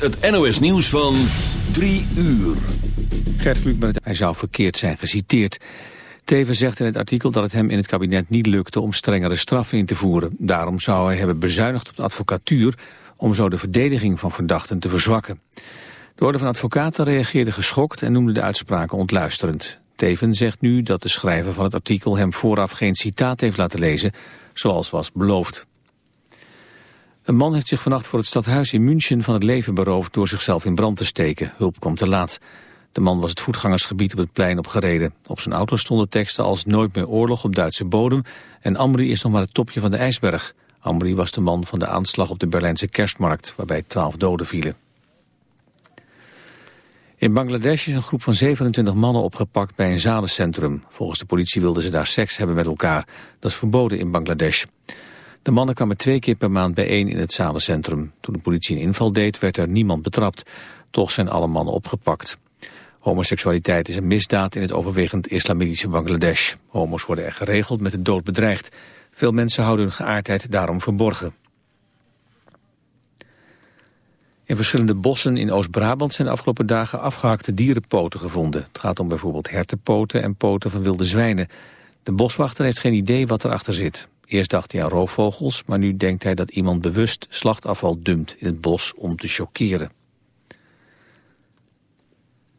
Het NOS nieuws van 3 uur. Gert Kluk hij zou verkeerd zijn geciteerd. Teven zegt in het artikel dat het hem in het kabinet niet lukte om strengere straffen in te voeren. Daarom zou hij hebben bezuinigd op de advocatuur om zo de verdediging van verdachten te verzwakken. De Orde van Advocaten reageerde geschokt en noemde de uitspraken ontluisterend. Teven zegt nu dat de schrijver van het artikel hem vooraf geen citaat heeft laten lezen, zoals was beloofd. Een man heeft zich vannacht voor het stadhuis in München van het leven beroofd door zichzelf in brand te steken. Hulp kwam te laat. De man was het voetgangersgebied op het plein opgereden. Op zijn auto stonden teksten als Nooit meer oorlog op Duitse bodem en Amri is nog maar het topje van de ijsberg. Amri was de man van de aanslag op de Berlijnse kerstmarkt waarbij twaalf doden vielen. In Bangladesh is een groep van 27 mannen opgepakt bij een zadencentrum. Volgens de politie wilden ze daar seks hebben met elkaar. Dat is verboden in Bangladesh. De mannen kwamen twee keer per maand bijeen in het zalencentrum. Toen de politie een inval deed, werd er niemand betrapt. Toch zijn alle mannen opgepakt. Homoseksualiteit is een misdaad in het overwegend islamitische Bangladesh. Homo's worden er geregeld met de dood bedreigd. Veel mensen houden hun geaardheid daarom verborgen. In verschillende bossen in Oost-Brabant zijn de afgelopen dagen afgehakte dierenpoten gevonden. Het gaat om bijvoorbeeld hertenpoten en poten van wilde zwijnen. De boswachter heeft geen idee wat erachter zit. Eerst dacht hij aan roofvogels, maar nu denkt hij dat iemand bewust slachtafval dumpt in het bos om te chockeren.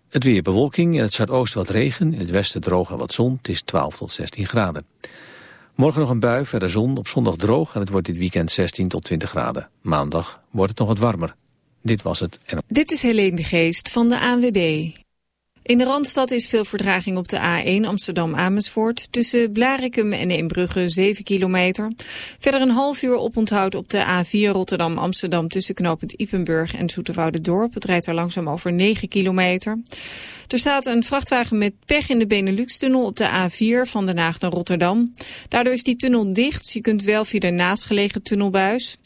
Het weer bewolking, in het zuidoosten wat regen, in het westen droog en wat zon. Het is 12 tot 16 graden. Morgen nog een bui, verder zon, op zondag droog en het wordt dit weekend 16 tot 20 graden. Maandag wordt het nog wat warmer. Dit was het. Dit is Helene de Geest van de ANWB. In de Randstad is veel verdraging op de A1 Amsterdam-Amersfoort. Tussen Blarikum en Inbrugge 7 kilometer. Verder een half uur oponthoud op de A4 Rotterdam-Amsterdam... tussen knooppunt Ipenburg en Dorp. Het rijdt er langzaam over 9 kilometer. Er staat een vrachtwagen met pech in de Benelux-tunnel op de A4 van Den Haag naar Rotterdam. Daardoor is die tunnel dicht. Je kunt wel via de naastgelegen tunnelbuis.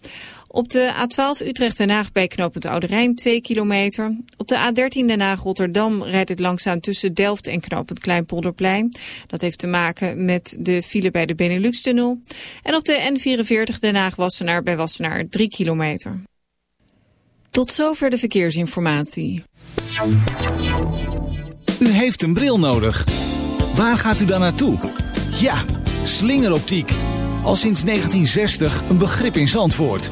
Op de A12 Utrecht-Den Haag bij knooppunt Oude Rijn 2 kilometer. Op de A13 Den Haag-Rotterdam rijdt het langzaam tussen Delft en knooppunt Kleinpolderplein. Dat heeft te maken met de file bij de Benelux-tunnel. En op de N44 Den Haag-Wassenaar bij Wassenaar 3 kilometer. Tot zover de verkeersinformatie. U heeft een bril nodig. Waar gaat u dan naartoe? Ja, slingeroptiek. Al sinds 1960 een begrip in Zandvoort.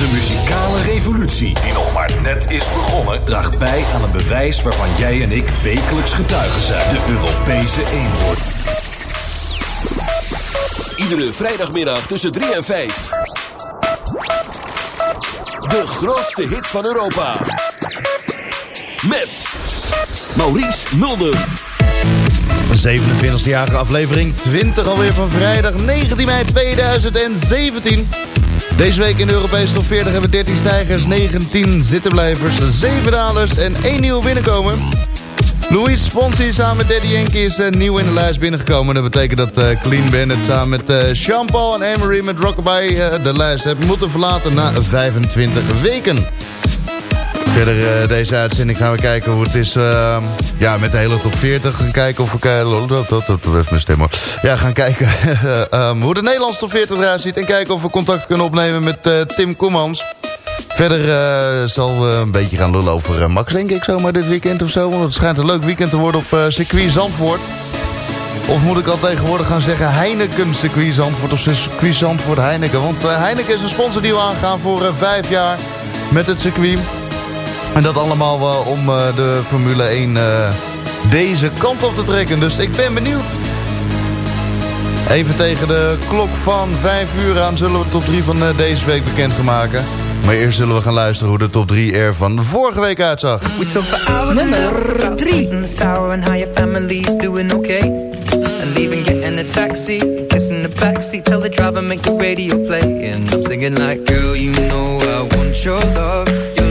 De muzikale revolutie, die nog maar net is begonnen, draagt bij aan een bewijs waarvan jij en ik wekelijks getuigen zijn. De Europese eenhoorn. Iedere vrijdagmiddag tussen 3 en 5. De grootste hit van Europa. Met Maurice Mulder. 27e jarige aflevering 20 alweer van vrijdag 19 mei 2017. Deze week in de Europese top 40 hebben we 13 stijgers, 19 zittenblijvers, 7 dalers en 1 nieuwe binnenkomen. Louis Fonsi samen met Daddy Yankee is uh, nieuw in de lijst binnengekomen. Dat betekent dat uh, Clean Bandit samen met uh, Jean-Paul en Emery met Rockabye de lijst hebben moeten verlaten na 25 weken. Verder deze uitzending gaan we kijken hoe het is ja, met de hele top 40. Gaan kijken of we... Even mijn stem. Ja, gaan kijken um, hoe de Nederlandse top 40 eruit ziet. En kijken of we contact kunnen opnemen met Tim Koemans. Verder zal we een beetje gaan lullen over Max, denk ik, zomaar dit weekend of zo. Want het schijnt een leuk weekend te worden op uh, circuit Zandvoort. Of moet ik al tegenwoordig gaan zeggen Heineken circuit Zandvoort of circuit Zandvoort Heineken. Want Heineken is een sponsor die we aangaan voor vijf jaar met het circuit. En dat allemaal om de Formule 1 deze kant op te trekken. Dus ik ben benieuwd. Even tegen de klok van 5 uur aan zullen we de top 3 van deze week bekend gaan maken. Maar eerst zullen we gaan luisteren hoe de top 3 er van vorige week uitzag. Nummer 3. And how your family's doing okay. And leaving, getting a taxi. Kissing the backseat, tell the driver make the radio play. And I'm singing like, girl, you know I want your love.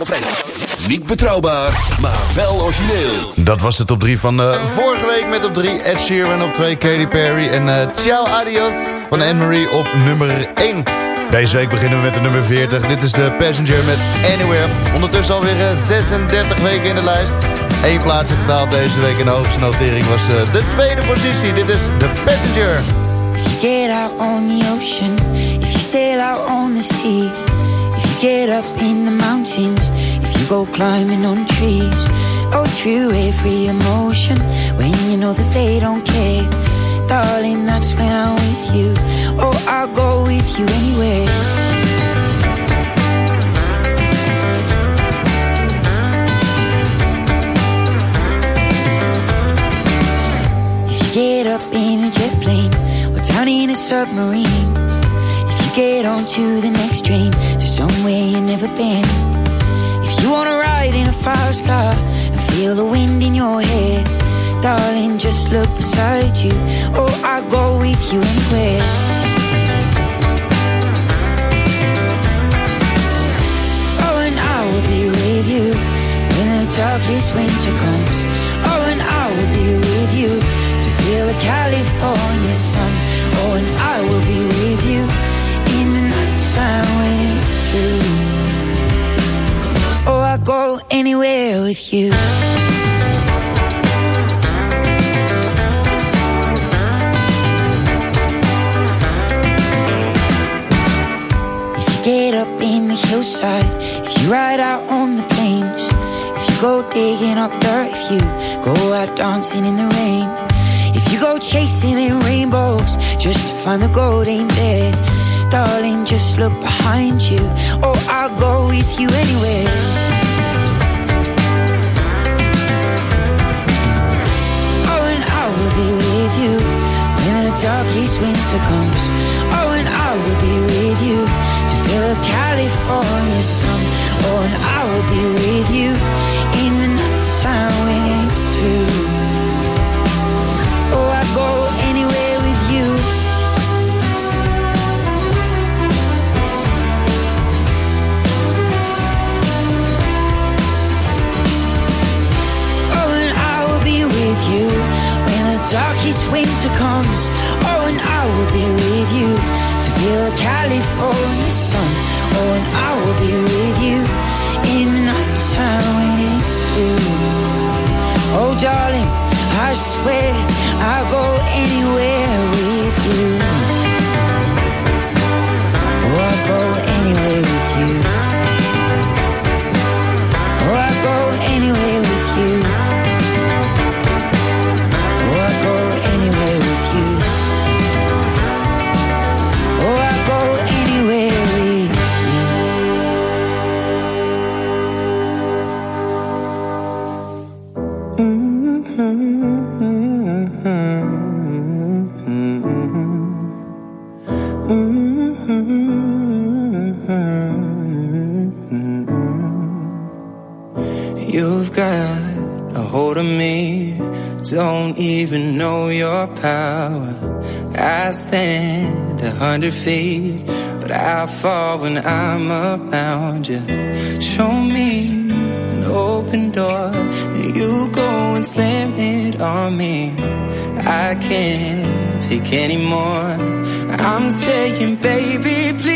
op vrijdag. Niet betrouwbaar, maar wel origineel. Dat was de top 3 van uh, vorige week met op 3 Ed Sheeran op 2 Katy Perry en uh, Ciao Adios van Anne-Marie op nummer 1. Deze week beginnen we met de nummer 40. Dit is de Passenger met Anywhere. Ondertussen alweer uh, 36 weken in de lijst. Eén plaats is gedaald deze week in de hoogste notering was de tweede positie. Dit is de Passenger. If you get out on the ocean, if you sail out on the sea, get up in the mountains, if you go climbing on trees, oh through every emotion, when you know that they don't care, darling, that's when I'm with you. Oh, I'll go with you anywhere. Get up in a jet plane or down in a submarine, if you get onto the next train somewhere you've never been, if you wanna ride in a fast car and feel the wind in your hair, Darling, just look beside you. Oh, I'll go with you anywhere. Oh, and I will be with you when the darkest winter comes. Oh, and I will be with you to feel the California sun. Oh, and I will be with you in the nighttime when through. Oh, I go anywhere with you. If you get up in the hillside, if you ride out on the plains, if you go digging up dirt, if you go out dancing in the rain, if you go chasing in rainbows just to find the gold ain't there, darling, just look behind you. Oh, I'll go with you anywhere. Oh, and I will be with you when the darkest winter comes. Oh, and I will be with you to feel the California sun. Oh, and I will be with you hundred feet, but I fall when I'm around you. Show me an open door, then you go and slam it on me. I can't take anymore. I'm saying, baby, please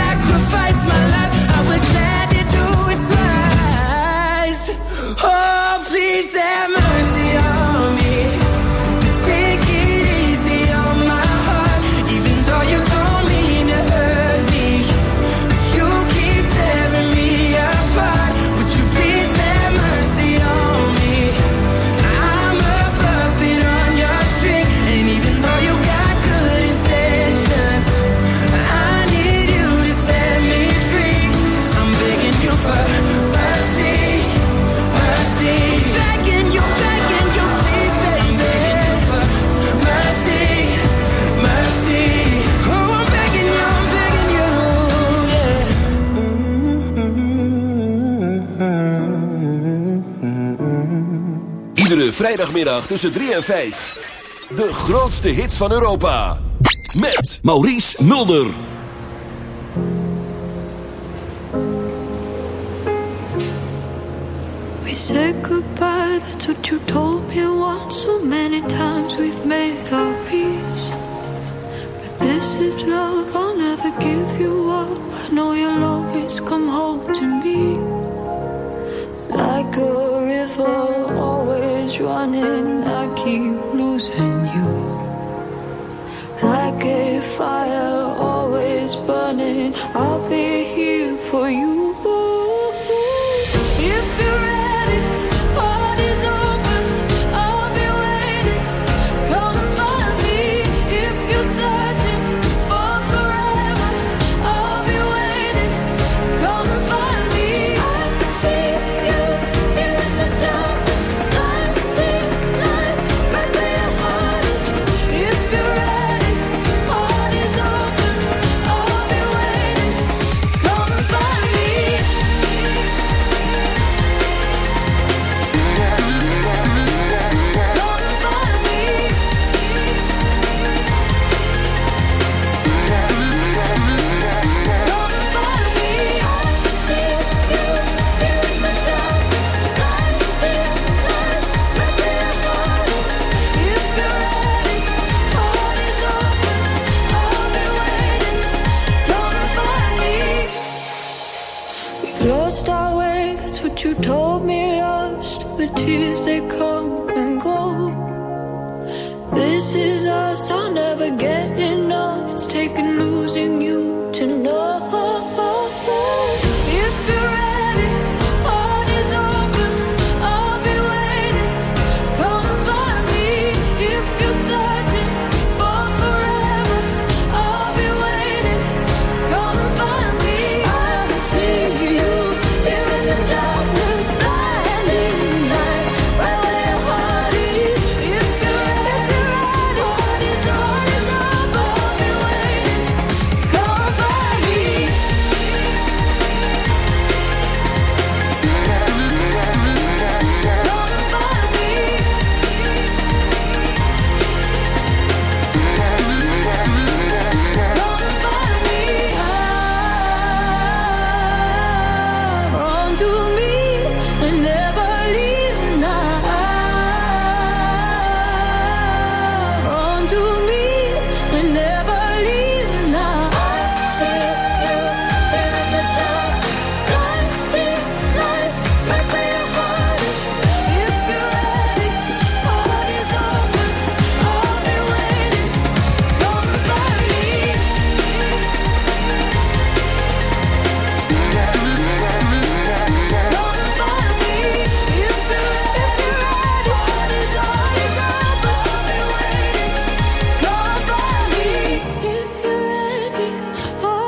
Iedere vrijdagmiddag tussen 3 en 5. De grootste hits van Europa. Met Maurice Mulder. We said goodbye, that's what you told me once. So many times we've made our peace. But this is love, I'll never give you up. I know you'll always come home to me. Like a I keep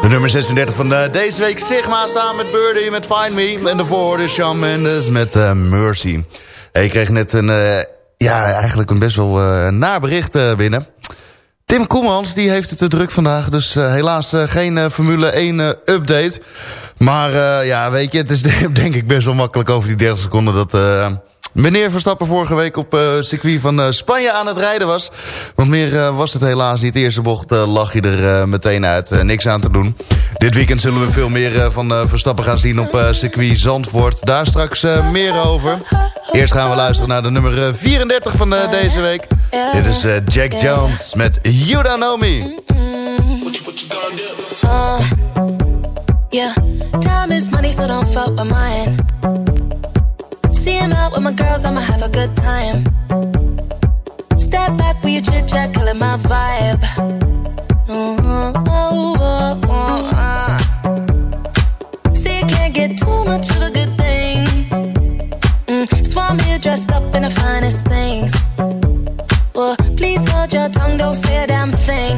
De nummer 36 van eh, deze week Sigma samen met Birdie met Find Me. En daarvoor de Shawn Mendes met eh, Mercy. Hey, ik kreeg net een, eh, ja, eigenlijk een best wel naar bericht binnen. Tim Koemans die heeft het te druk vandaag. Dus helaas geen Formule 1 eh, update. Maar ja, weet je, het is denk ik best wel makkelijk over die 30 seconden dat... eh, Meneer Verstappen vorige week op uh, circuit van uh, Spanje aan het rijden was. Want meer uh, was het helaas niet. De eerste bocht lag je er meteen uit. niks aan te doen. Dit weekend zullen we veel meer van Verstappen gaan zien op circuit Zandvoort. Daar straks meer over. Eerst gaan we luisteren naar de nummer 34 van deze week. Dit is Jack Jones met You Don't. Uh, yeah, time is money, so don't fuck mine. See him out with my girls, I'ma have a good time. Step back with your chit chat, killing my vibe. Uh, oh, oh, oh, uh. See, you can't get too much of a good thing. Mm, Swan me dressed up in the finest things. Well, please hold your tongue, don't say a damn thing.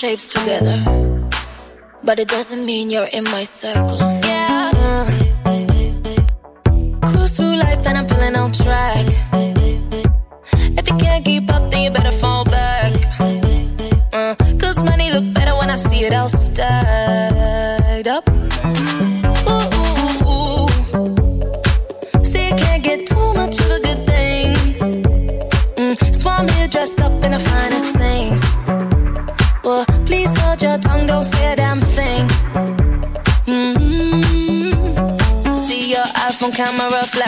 shapes together, but it doesn't mean you're in my circle. Yeah, uh. cruise through life and I'm feeling on track.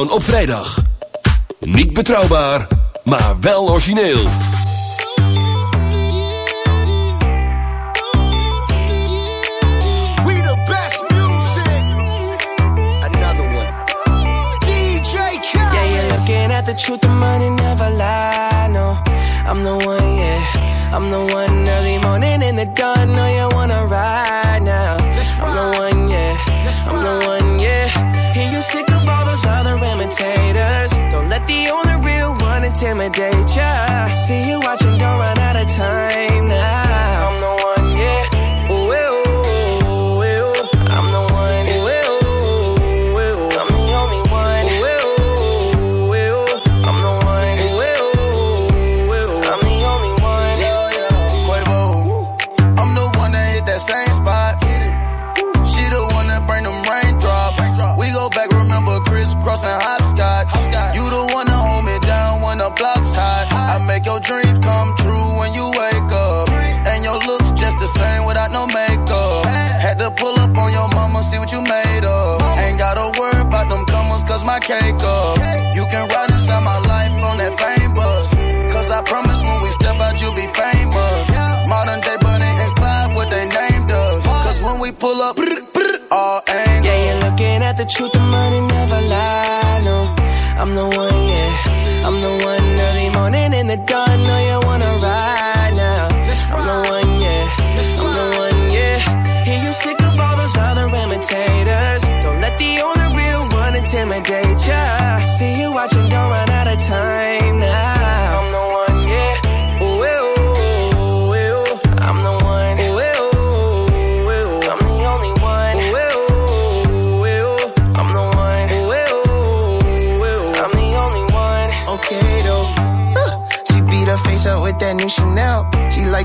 Countdown op vrijdag. Niet betrouwbaar, maar wel origineel. We the best music. Another one. DJ Khaled. Yeah, you're looking at the truth, the money never lie. No, I'm the one, yeah. I'm the one early morning in the dawn. No, you intimidate ya. See you watching, don't run out of time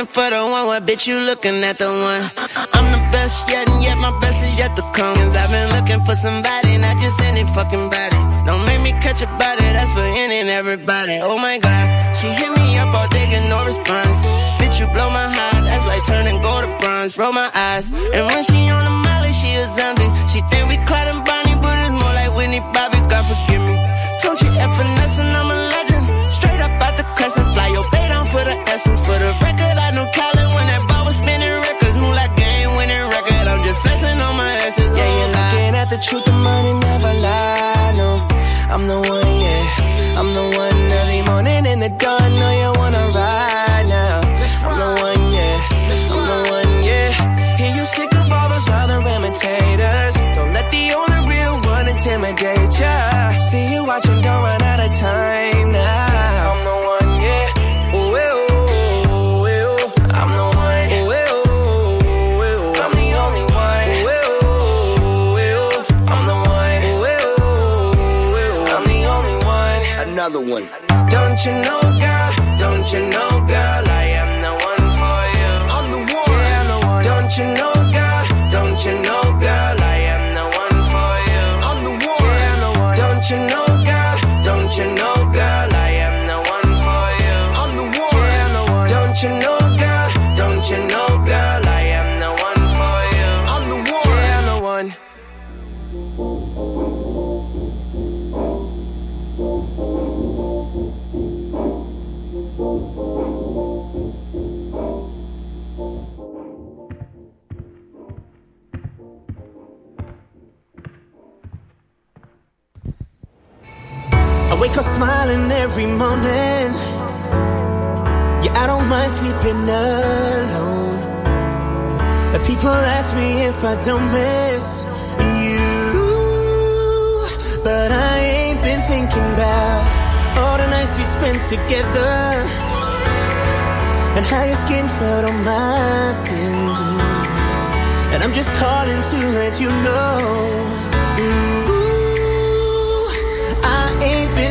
Looking for the one, what bitch you looking at the one? I'm the best yet, and yet my best is yet to come. Cause I've been looking for somebody, not just any fucking body. Don't make me catch a body, that's for any and everybody. Oh my god, she hit me up all day, get no response. Bitch, you blow my heart, that's like turning gold to bronze. Roll my eyes, and when she on the molly, she a zombie. She think we Clyde and Bonnie, but it's more like Whitney Bobby, God forgive me. Don't you and I'm a legend. Straight up out the crescent, fly your down for the essence. For the record, I know Colin when that ball was spinning records. Move like game winning record. I'm just flexing on my essence. Yeah, you're oh, looking at the truth, the money never lie. No, I'm the one, yeah. I'm the one early morning in the dawn. Know you wanna ride Another one. Don't you know, girl? Don't you know, girl? I am wake up smiling every morning. Yeah, I don't mind sleeping alone. People ask me if I don't miss you. But I ain't been thinking about all the nights we spent together. And how your skin felt on my skin. And I'm just calling to let you know.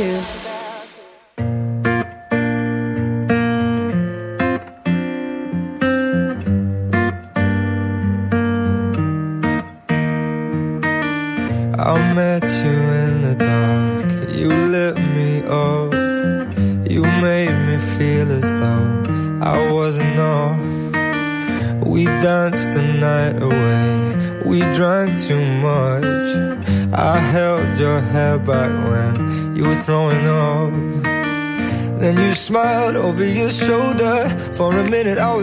about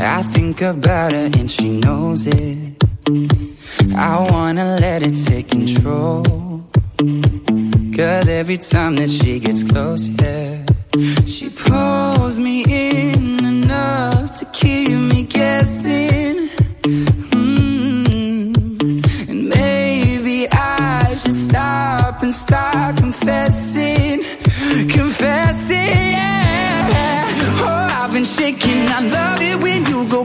I think about her and she knows it. I wanna let it take control. Cause every time that she gets close, yeah, she pulls me in enough to keep me guessing. Mm. And maybe I should stop and start confessing. Confessing, yeah. Oh, I've been shaking. I love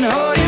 There's nothing holding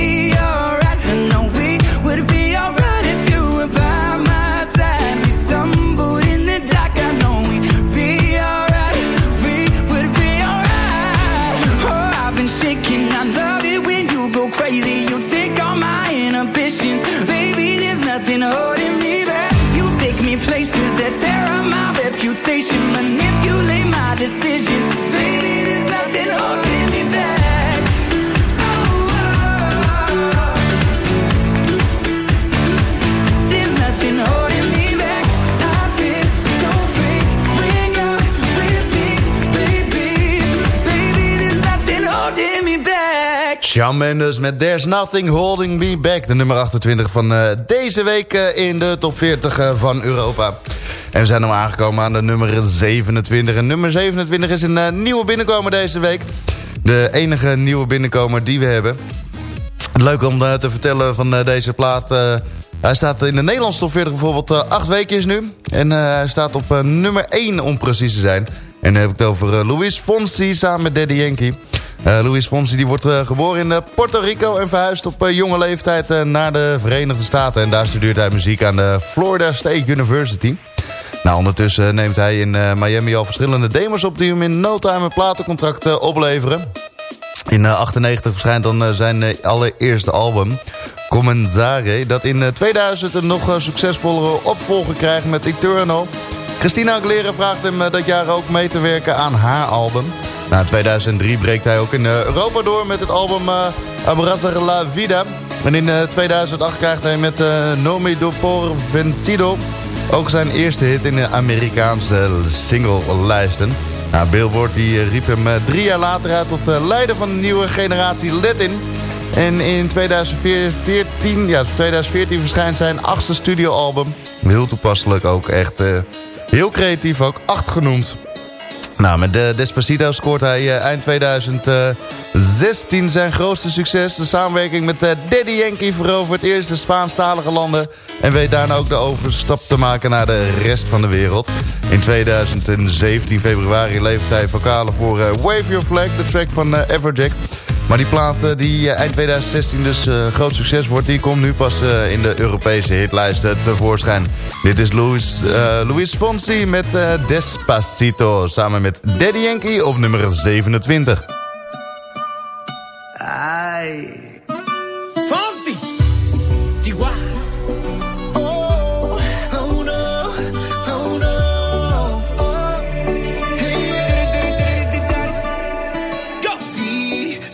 me that tear up my reputation, manipulate my decisions, Shawn Mendes met There's Nothing Holding Me Back. De nummer 28 van eh, deze week eh, in de top 40 eh, van Europa. En we zijn nu aangekomen aan de nummer 27. En nummer 27 is een nieuwe binnenkomer deze week. De enige nieuwe binnenkomer die we hebben. Leuk om te vertellen van deze plaat. hij staat in de Nederlandse top 40 bijvoorbeeld acht weekjes nu. En hij staat op nummer 1 om precies te zijn. En dan heb ik het over Luis Fonsi samen met Daddy Yankee. Eh Luis Fonsi die wordt eh, geboren in eh, Puerto Rico en verhuist op jonge leeftijd naar de Verenigde Staten. En daar studeert hij muziek aan de Florida State University. Nou, ondertussen neemt hij in Miami al verschillende demos op... die hem in no time een platencontract opleveren. In 1998 verschijnt dan zijn allereerste album, Comenzare... dat in eh, 2000 een nog succesvollere opvolger krijgt met Eternal. Christina Aguilera vraagt hem dat jaar ook mee te werken aan haar album. In 2003 breekt hij ook in eh, Europa door met het album uh, Abrazar la Vida. En in eh, 2008 krijgt hij met eh, Nomi do por Vencido... ook zijn eerste hit in de Amerikaanse singlelijsten. Nou, Billboard die eh, riep hem eh, drie jaar later uit tot eh, leider van de nieuwe generatie Latin. En in 2014, ja, 2014 verschijnt zijn achtste studioalbum. Heel toepasselijk ook, echt eh, heel creatief ook, acht genoemd. Nou, met de Despacito scoort hij eh, eind 2016 zijn grootste succes. De samenwerking met eh, Daddy Yankee verovert eerst de Spaanstalige landen... en weet daarna ook de overstap te maken naar de rest van de wereld. In 2017 februari levert hij vocalen voor eh, Wave Your Flag, de track van eh, Everjack... Maar die plaat eh, die eh, eind 2016 dus eh, groot succes wordt... die komt nu pas in de Europese hitlijsten tevoorschijn. Dit is Luis, eh, Luis Fonsi met Despacito... samen met Daddy Yankee op nummer 27. Ay.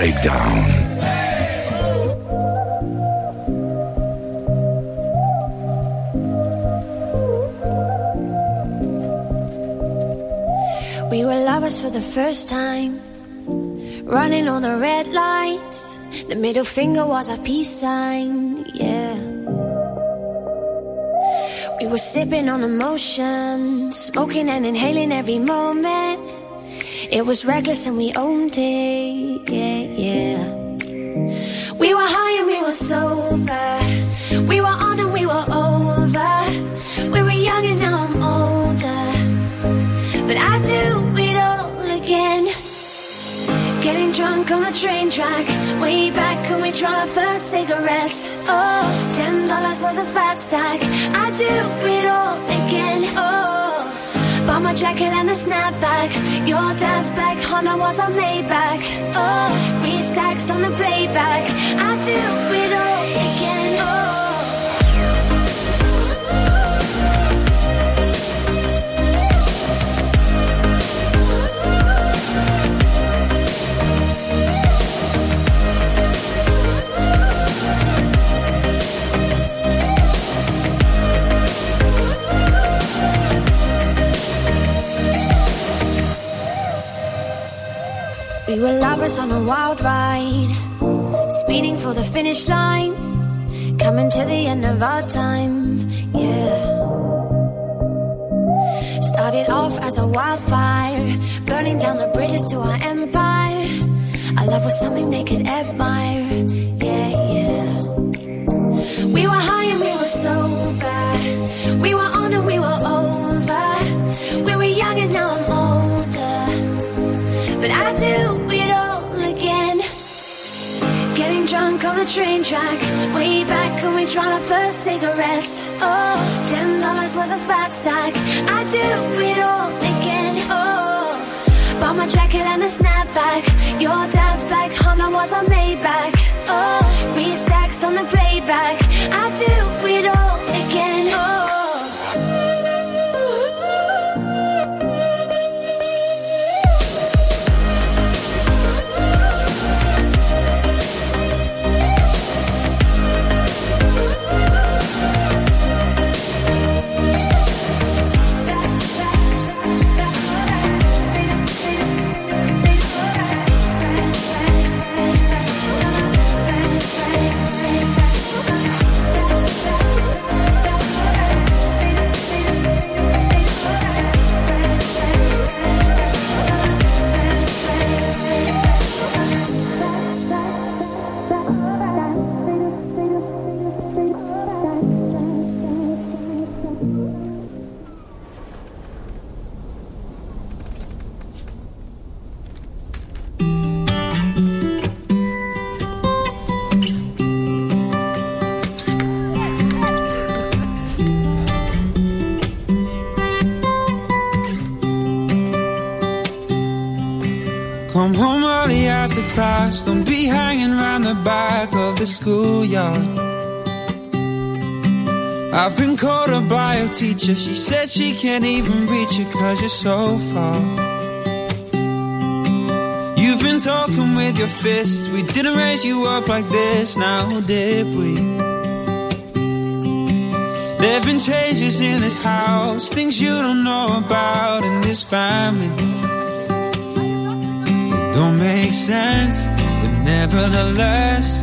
Breakdown. We were lovers for the first time. Running on the red lights. The middle finger was our peace sign, yeah. We were sipping on emotion, smoking and inhaling every moment. It was reckless and we owned it, yeah. We were high and we were sober. We were on and we were over. We were young and now I'm older. But I do it all again. Getting drunk on the train track. Way back when we tried our first cigarettes. Oh, ten dollars was a fat stack. I do it all again. Oh, bought my jacket and a snapback. Your dad's black Honda was a Maybach. Oh, three stacks on the playback. I do it all again. We were lovers on a wild ride, speeding for the finish line, coming to the end of our time, yeah. Started off as a wildfire, burning down the bridges to our empire. Our love was something they could admire, train track. Way back when we tried our first cigarettes. Oh, ten dollars was a fat stack. I do it all again. Oh, bought my jacket and a snapback. Your dad's black Honda was a Maybach. Oh, three stacks on the playback. I do it all the schoolyard. I've been called a bio teacher. She said she can't even reach you cause you're so far. You've been talking with your fists. We didn't raise you up like this, now did we? There've been changes in this house, things you don't know about in this family. It Don't make sense, but nevertheless,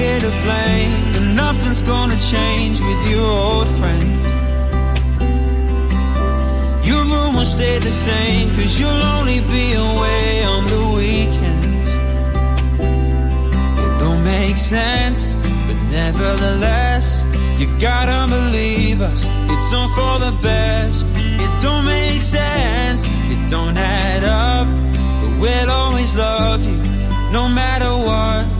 Here to blame, and nothing's gonna change with your old friend. Your room will stay the same, cause you'll only be away on the weekend. It don't make sense, but nevertheless, you gotta believe us. It's all for the best. It don't make sense, it don't add up, but we'll always love you, no matter what.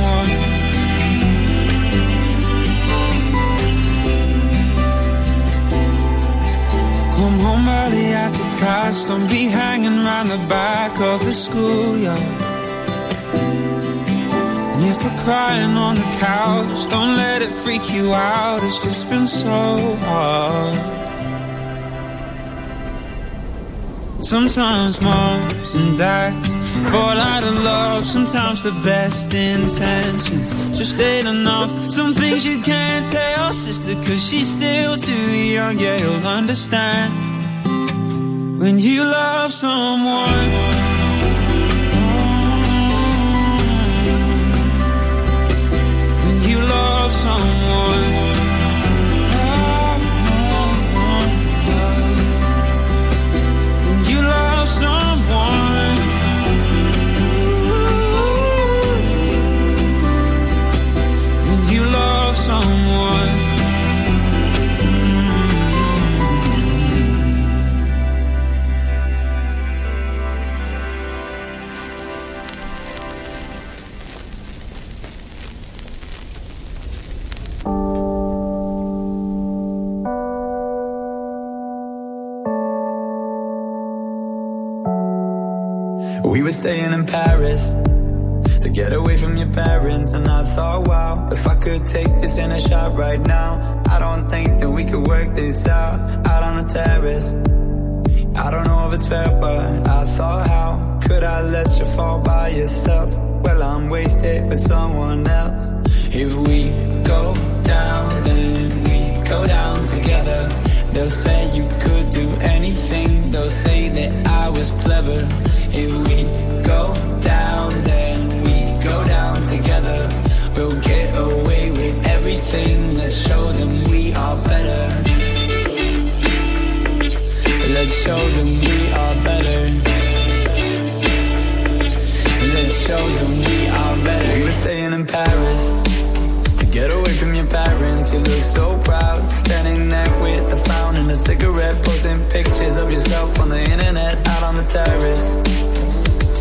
Come home early after class. Don't be hanging around the back of the schoolyard. And if we're crying on the couch, don't let it freak you out. It's just been so hard. Sometimes moms and dads fall out of love. Sometimes the best intentions just ain't enough. Some things you can't tell sister cause she's still too young. Yeah, you'll understand when you love someone. When you love someone. Paris. to get away from your parents. And I thought, wow, if I could take this in a shot right now, I don't think that we could work this out out on the terrace. I don't know if it's fair, but I thought, how could I let you fall by yourself? Well, I'm wasted with someone else. If we go down, then we go down together. They'll say you could do anything. They'll say that I was clever. If we go down, then we go down together. We'll get away with everything. Let's show them we are better. Let's show them we are better. Let's show them we are better. We were staying in Paris to get away from your parents. You look so proud, standing there with a the fountain, a cigarette, posting pictures of yourself on the internet, out on the terrace.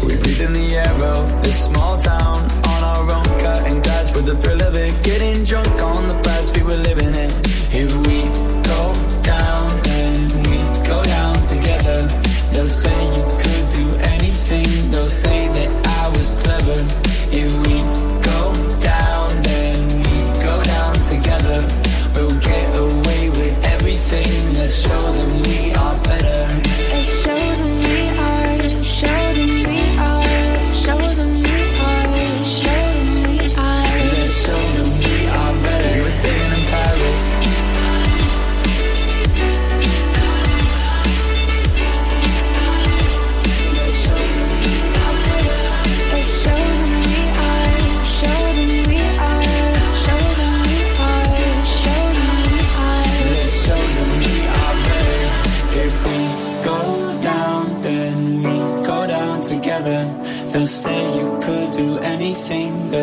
We breathe in the air of this small town on our own, cutting glass with the thrill of it, getting drunk on the past we were living in. If we go down, then we go down together. They'll say you could do anything. They'll say that I was clever. If we go down, then we go down together. We'll get away with everything. Let's show them we are better. Let's show them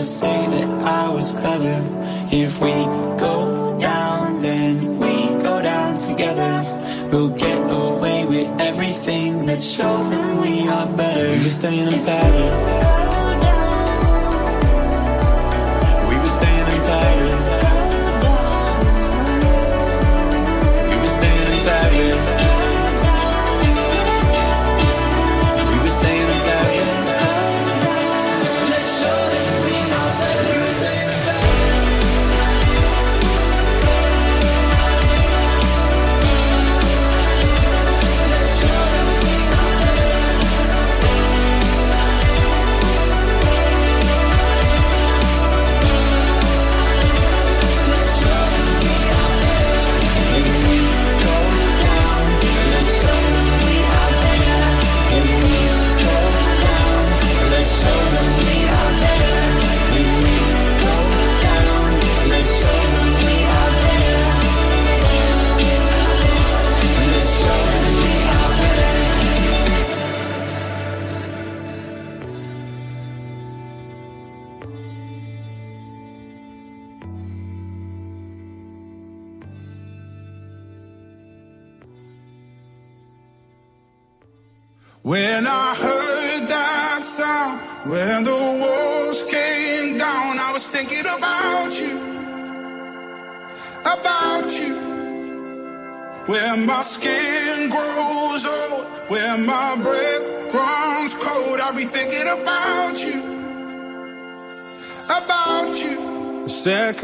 say that I was clever. If we go down, then we go down together. We'll get away with everything. Let's show them we are better. Were staying in Paris. We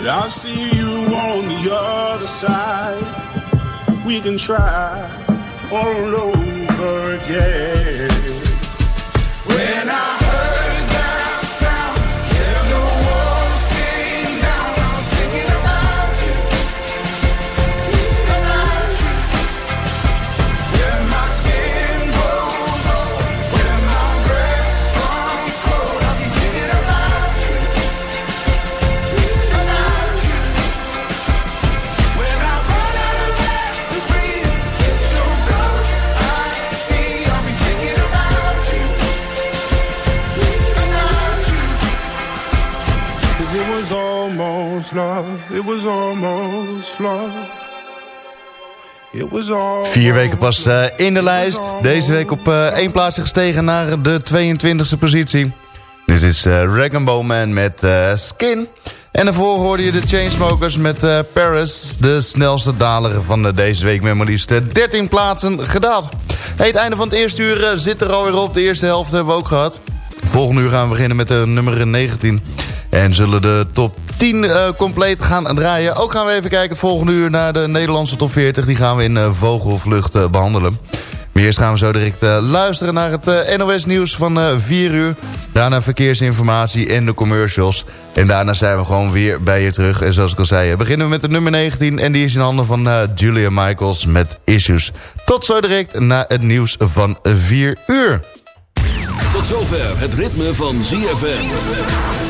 But I see you on the other side. We can try all over again. Was almost love. Vier weken pas eh, in de lijst. Deze week op eh, één plaatsje gestegen naar de 22e positie. Dit is eh Rag Man met Skin. En daarvoor hoorde je de Chainsmokers met Paris. De snelste daler van deze week met maar liefst eh, 13 plaatsen gedaald. Het einde van het eerste uur zit er alweer op. De eerste helft hebben we ook gehad. Volgende uur gaan we beginnen met de nummer 19. En zullen de top 10 eh, compleet gaan draaien. Ook gaan we even kijken volgende uur naar de Nederlandse top 40. Die gaan we in eh, vogelvlucht eh, behandelen. Maar eerst gaan we zo direct luisteren naar het NOS nieuws van eh 4 uur. Daarna verkeersinformatie en de commercials. En daarna zijn we gewoon weer bij je terug. En zoals ik al zei, beginnen we met de nummer 19. En die is in handen van Julia Michaels met Issues. Tot zo direct na het nieuws van 4 uur. Tot zover het ritme van ZFM.